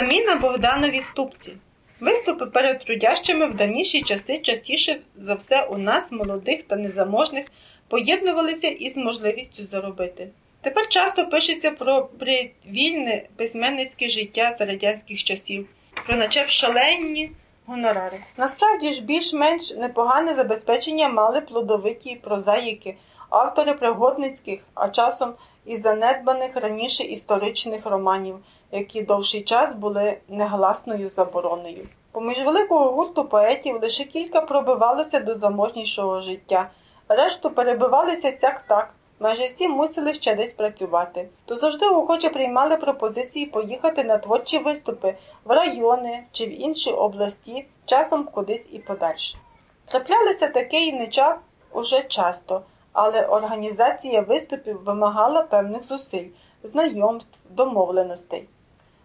Заміна Богдановій ступці. Виступи перед трудящими в давніші часи частіше за все у нас, молодих та незаможних, поєднувалися із можливістю заробити. Тепер часто пишеться про привільне письменницьке життя за радянських часів, про наче шаленні гонорари. Насправді ж більш-менш непогане забезпечення мали плодовиті прозаїки, автори пригодницьких, а часом і занедбаних раніше історичних романів, які довший час були негласною забороною. Поміж великого гурту поетів лише кілька пробивалося до заможнішого життя, решту перебивалися сяк так. Майже всі мусили ще десь працювати, то завжди охоче приймали пропозиції поїхати на творчі виступи в райони чи в інші області, часом кудись і подальше. Траплялися таке і не ча уже часто, але організація виступів вимагала певних зусиль, знайомств, домовленостей.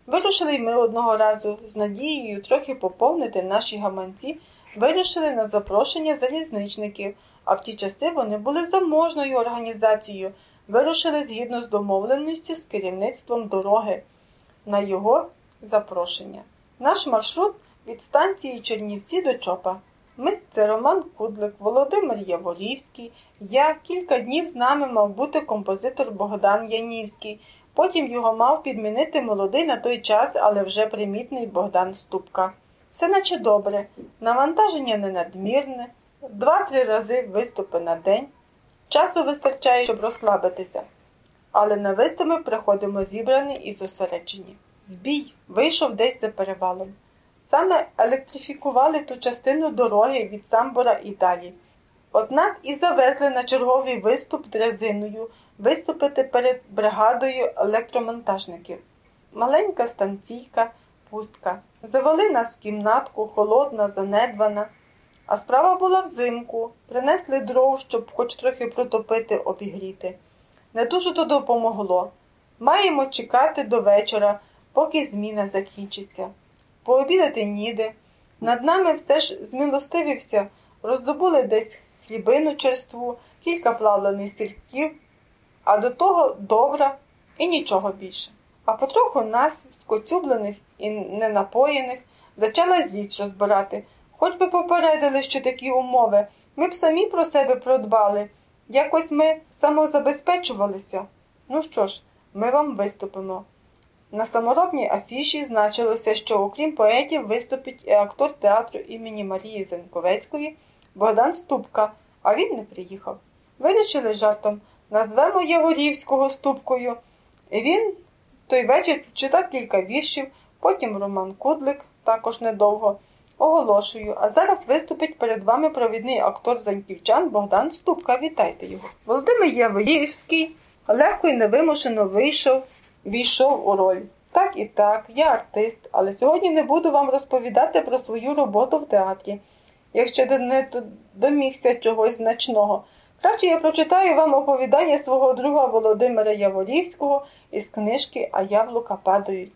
Вирушили й ми одного разу з надією трохи поповнити наші гаманці, вирушили на запрошення залізничників, а в ті часи вони були заможною організацією, вирушили згідно з домовленістю з керівництвом дороги на його запрошення. Наш маршрут від станції Чернівці до Чопа. Ми це Роман Кудлик, Володимир Яворівський. Я кілька днів з нами мав бути композитор Богдан Янівський. Потім його мав підмінити молодий на той час, але вже примітний Богдан Ступка. Все наче добре, навантаження не надмірне, два-три рази виступи на день. Часу вистачає, щоб розслабитися, але на виступи приходимо зібрані і зосереджені. Збій вийшов десь за перевалом. Саме електрифікували ту частину дороги від Самбора і далі. От нас і завезли на черговий виступ дрезиною виступити перед бригадою електромонтажників. Маленька станційка, пустка. Завели нас в кімнатку, холодна, занедбана. А справа була взимку. Принесли дров, щоб хоч трохи протопити, обігріти. Не дуже то допомогло. Маємо чекати до вечора, поки зміна закінчиться. Пообідати ніде. Над нами все ж змилостивився, роздобули десь хлібину черству, кілька плавлених стільків, а до того добра і нічого більше. А потроху нас, скоцюблених і ненапоєних, почала злість розбирати. Хоч би попередили, що такі умови, ми б самі про себе продбали. Якось ми самозабезпечувалися. Ну що ж, ми вам виступимо. На саморобній афіші значилося, що окрім поетів виступить і актор театру імені Марії Зенковецької Богдан Ступка, а він не приїхав. Вирішили жартом назвемо Яворівського Ступкою. І він той вечір читав кілька віршів, потім Роман Кудлик, також недовго. Оголошую, а зараз виступить перед вами провідний актор Заньківчан Богдан Ступка. Вітайте його. Володимир Яворівський легко і невимушено вийшов, війшов у роль. Так і так, я артист, але сьогодні не буду вам розповідати про свою роботу в театрі, якщо не домігся чогось значного. Краще я прочитаю вам оповідання свого друга Володимира Яворівського із книжки А яблука падають.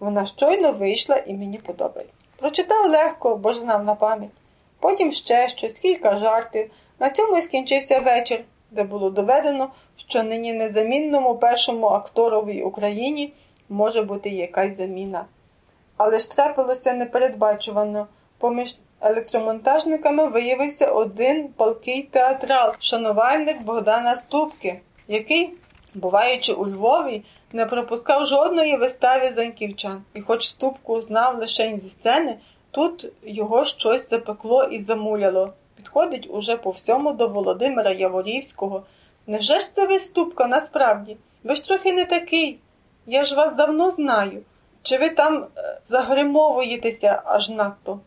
Вона щойно вийшла і мені подобається. Прочитав легко, бо ж знав на пам'ять. Потім ще щось, кілька жартів. На цьому і скінчився вечір, де було доведено, що нині незамінному першому акторовій Україні може бути якась заміна. Але ж трапилося непередбачувано. Поміж електромонтажниками виявився один палкий театрал, шанувальник Богдана Ступки, який, буваючи у Львові, не пропускав жодної вистави заньківчан, і, хоч ступку знав лише зі сцени, тут його щось запекло і замуляло. Підходить уже по всьому до Володимира Яворівського. Невже ж це ви ступка насправді? Ви ж трохи не такий. Я ж вас давно знаю. Чи ви там загримовуєтеся аж надто?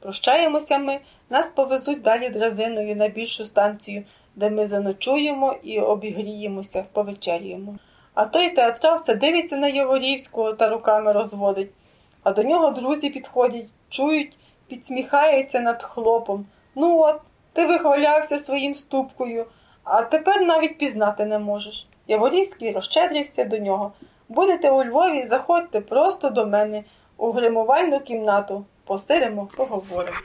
Прощаємося ми, нас повезуть далі дрезиною на більшу станцію, де ми заночуємо і обігріємося, повечеряємо. А той театрал все дивиться на Яворівського та руками розводить, а до нього друзі підходять, чують, підсміхається над хлопом. Ну от, ти вихвалявся своїм ступкою, а тепер навіть пізнати не можеш. Яворівський розщедрився до нього. Будете у Львові, заходьте просто до мене у гримувальну кімнату. Посидимо, поговоримо.